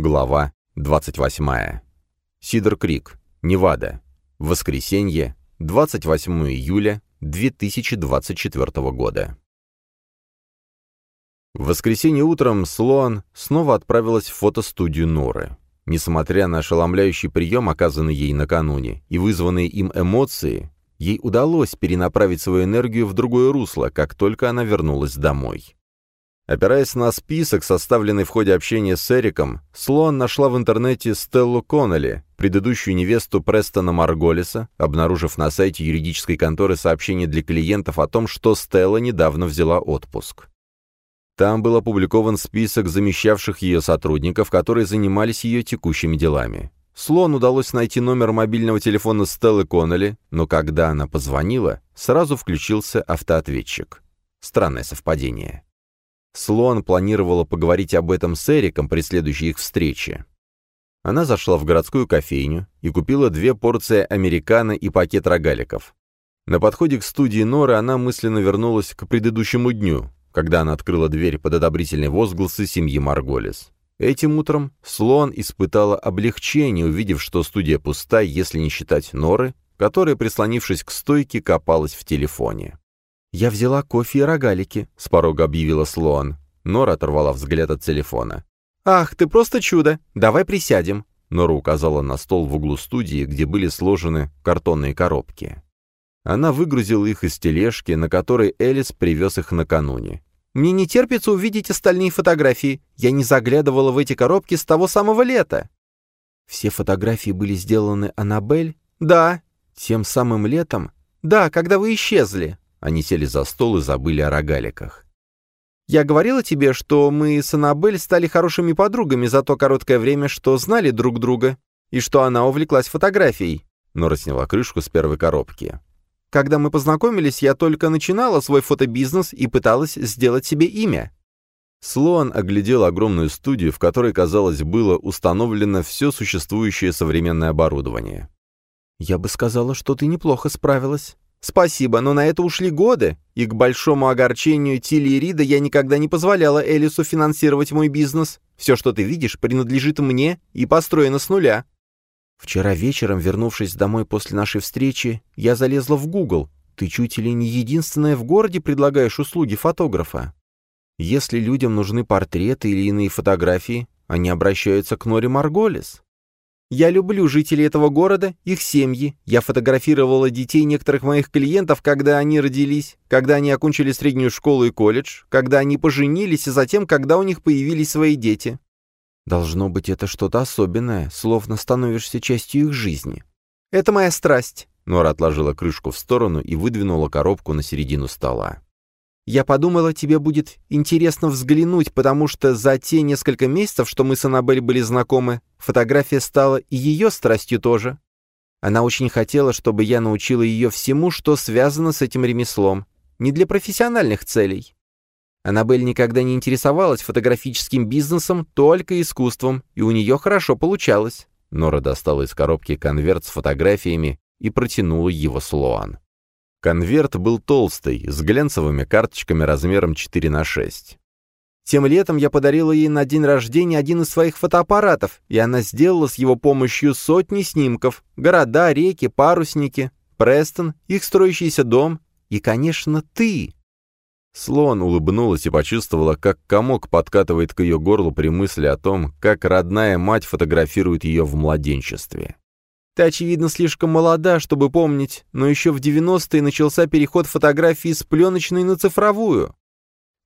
Глава 28. Сидер Крик, Невада. Воскресенье, 28 июля 2024 года. В воскресенье утром Слоан снова отправилась в фотостудию Норы. Несмотря на ошеломляющий прием, оказанный ей накануне, и вызванные им эмоции, ей удалось перенаправить свою энергию в другое русло, как только она вернулась домой. Опираясь на список, составленный в ходе общения с Эриком, Слоан нашла в интернете Стеллу Коннелли, предыдущую невесту Престона Марголиса, обнаружив на сайте юридической конторы сообщение для клиентов о том, что Стелла недавно взяла отпуск. Там был опубликован список замещавших ее сотрудников, которые занимались ее текущими делами. Слон удалось найти номер мобильного телефона Стеллы Коннелли, но когда она позвонила, сразу включился автоответчик. Странное совпадение. Слон планировала поговорить об этом с Эриком при следующей их встрече. Она зашла в городскую кофейню и купила две порции американо и пакет рогаликов. На подходе к студии Норы она мысленно вернулась к предыдущему дню, когда она открыла дверь под одобрительные возгласы семьи Марголис. Этим утром Слон испытала облегчение, увидев, что студия пуста, если не считать Норы, которая, прислонившись к стойке, копалась в телефоне. «Я взяла кофе и рогалики», — с порога объявила Слоан. Нора оторвала взгляд от телефона. «Ах, ты просто чудо! Давай присядем!» Нора указала на стол в углу студии, где были сложены картонные коробки. Она выгрузила их из тележки, на которой Элис привез их накануне. «Мне не терпится увидеть остальные фотографии. Я не заглядывала в эти коробки с того самого лета». «Все фотографии были сделаны Аннабель?» «Да». «Тем самым летом?» «Да, когда вы исчезли». Они сели за стол и забыли о рогаликах. «Я говорила тебе, что мы с Аннабель стали хорошими подругами за то короткое время, что знали друг друга, и что она увлеклась фотографией». Нора сняла крышку с первой коробки. «Когда мы познакомились, я только начинала свой фотобизнес и пыталась сделать себе имя». Слоан оглядел огромную студию, в которой, казалось, было установлено все существующее современное оборудование. «Я бы сказала, что ты неплохо справилась. «Спасибо, но на это ушли годы, и к большому огорчению Тилли и Рида я никогда не позволяла Элису финансировать мой бизнес. Все, что ты видишь, принадлежит мне и построено с нуля». Вчера вечером, вернувшись домой после нашей встречи, я залезла в Google. Ты чуть ли не единственная в городе предлагаешь услуги фотографа. Если людям нужны портреты или иные фотографии, они обращаются к Норе Марголис. Я люблю жителей этого города, их семьи. Я фотографировала детей некоторых моих клиентов, когда они родились, когда они окончили среднюю школу и колледж, когда они поженились и затем, когда у них появились свои дети. Должно быть, это что-то особенное, словно становишься частью их жизни. Это моя страсть. Нора отложила крышку в сторону и выдвинула коробку на середину стола. Я подумала, тебе будет интересно взглянуть, потому что за те несколько месяцев, что мы с Аннабель были знакомы, фотография стала и ее страстью тоже. Она очень хотела, чтобы я научила ее всему, что связано с этим ремеслом. Не для профессиональных целей. Аннабель никогда не интересовалась фотографическим бизнесом, только искусством, и у нее хорошо получалось. Нора достала из коробки конверт с фотографиями и протянула его Слоан. Конверт был толстый, с глянцевыми карточками размером 4 на 6. Тем летом я подарила ей на день рождения один из своих фотоаппаратов, и она сделала с его помощью сотни снимков. Города, реки, парусники, Престон, их строящийся дом и, конечно, ты. Слон улыбнулась и почувствовала, как комок подкатывает к ее горлу при мысли о том, как родная мать фотографирует ее в младенчестве. Ты, очевидно, слишком молода, чтобы помнить, но еще в 90-е начался переход фотографии с пленочной на цифровую.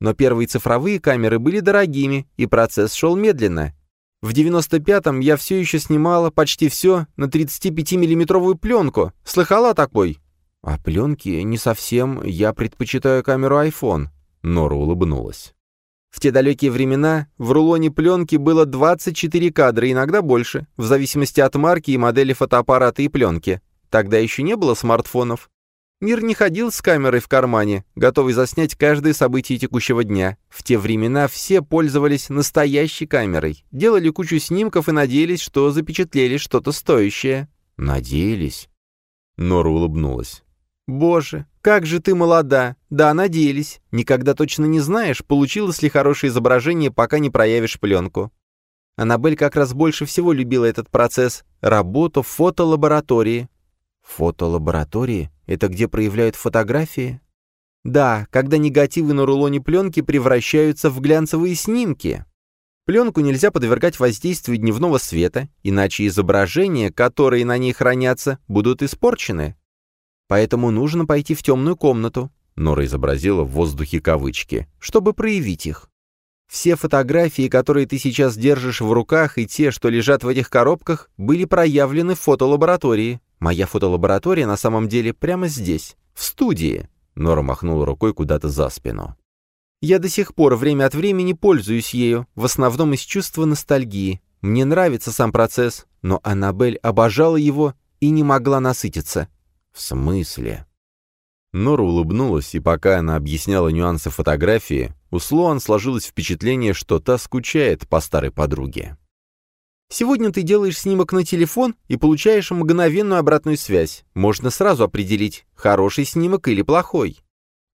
Но первые цифровые камеры были дорогими, и процесс шел медленно. В 95-м я все еще снимала почти все на 35-миллиметровую пленку. Слыхала такой? А пленки не совсем, я предпочитаю камеру iPhone. Нора улыбнулась. В те далекие времена в рулоне пленки было 24 кадра, иногда больше, в зависимости от марки и модели фотоаппарата и пленки. Тогда еще не было смартфонов. Мир не ходил с камерой в кармане, готовый заснять каждое событие текущего дня. В те времена все пользовались настоящей камерой, делали кучу снимков и надеялись, что запечатлели что-то стоящее. Надеялись. Нора улыбнулась. «Боже, как же ты молода! Да, надеялись. Никогда точно не знаешь, получилось ли хорошее изображение, пока не проявишь пленку. Аннабель как раз больше всего любила этот процесс — работу в фотолаборатории. Фотолаборатории? Это где проявляют фотографии? Да, когда негативы на рулоне пленки превращаются в глянцевые снимки. Пленку нельзя подвергать воздействию дневного света, иначе изображения, которые на ней хранятся, будут испорчены. Поэтому нужно пойти в темную комнату, Нора изобразила в воздухе кавычки, чтобы проявить их. Все фотографии, которые ты сейчас держишь в руках, и те, что лежат в этих коробках, были проявлены в фотолаборатории. Моя фотолаборатория на самом деле прямо здесь, в студии. Нора махнула рукой куда-то за спину. Я до сих пор время от времени пользуюсь ею, в основном из чувства ностальгии. Мне нравится сам процесс, но Аннабель обожала его и не могла насытиться. В смысле? Нора улыбнулась, и пока она объясняла нюансы фотографии, у Слоан сложилось впечатление, что та скучает по старой подруге. Сегодня ты делаешь снимок на телефон и получаешь мгновенную обратную связь. Можно сразу определить, хороший снимок или плохой.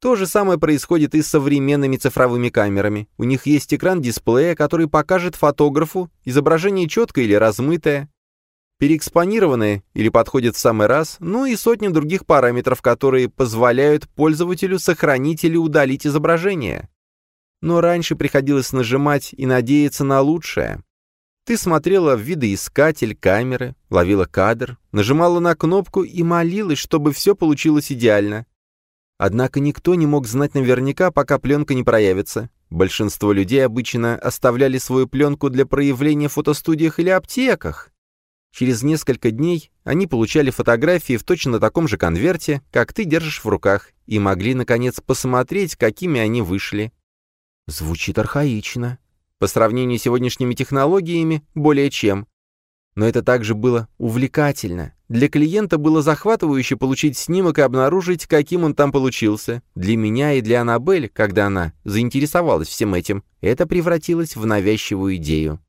То же самое происходит и с современными цифровыми камерами. У них есть экран дисплея, который покажет фотографу изображение четкое или размытое, переэкспонированное или подходит в самый раз, ну и сотни других параметров, которые позволяют пользователю сохранить или удалить изображение. Но раньше приходилось нажимать и надеяться на лучшее. Ты смотрела в видоискатель камеры, ловила кадр, нажимала на кнопку и молилась, чтобы все получилось идеально. Однако никто не мог знать наверняка, пока пленка не проявится. Большинство людей обычно оставляли свою пленку для проявления в фотостудиях или аптеках. Через несколько дней они получали фотографии в точно таком же конверте, как ты держишь в руках, и могли, наконец, посмотреть, какими они вышли. Звучит архаично. По сравнению с сегодняшними технологиями, более чем. Но это также было увлекательно. Для клиента было захватывающе получить снимок и обнаружить, каким он там получился. Для меня и для Аннабель, когда она заинтересовалась всем этим, это превратилось в навязчивую идею.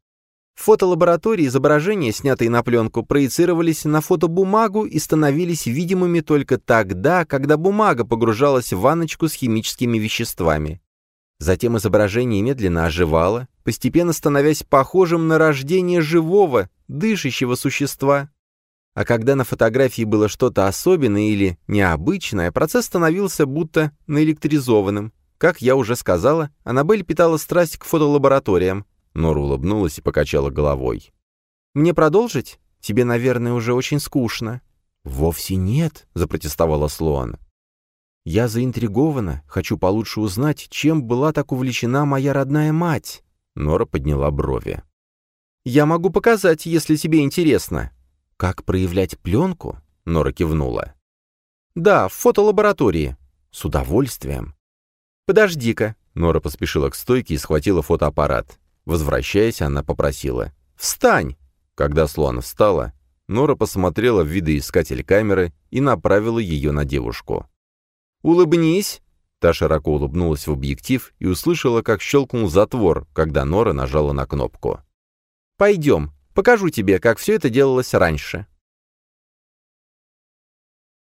В фотолаборатории изображения, снятые на пленку, проецировались на фотобумагу и становились видимыми только тогда, когда бумага погружалась в ванночку с химическими веществами. Затем изображение медленно оживало, постепенно становясь похожим на рождение живого, дышащего существа. А когда на фотографии было что-то особенное или необычное, процесс становился будто наэлектризованным. Как я уже сказала, Аннабель питала страсть к фотолабораториям. Нора улыбнулась и покачала головой. «Мне продолжить? Тебе, наверное, уже очень скучно». «Вовсе нет», — запротестовала Слоан. Я заинтригована, хочу получше узнать, чем была так увлечена моя родная мать». Нора подняла брови. «Я могу показать, если тебе интересно». «Как проявлять пленку?» Нора кивнула. «Да, в фотолаборатории». «С удовольствием». «Подожди-ка». Нора поспешила к стойке и схватила фотоаппарат. Возвращаясь, она попросила. «Встань!» Когда Слоан встала, Нора посмотрела в видоискатель камеры и направила ее на девушку. «Улыбнись!» Та широко улыбнулась в объектив и услышала, как щелкнул затвор, когда Нора нажала на кнопку. «Пойдем, покажу тебе, как все это делалось раньше».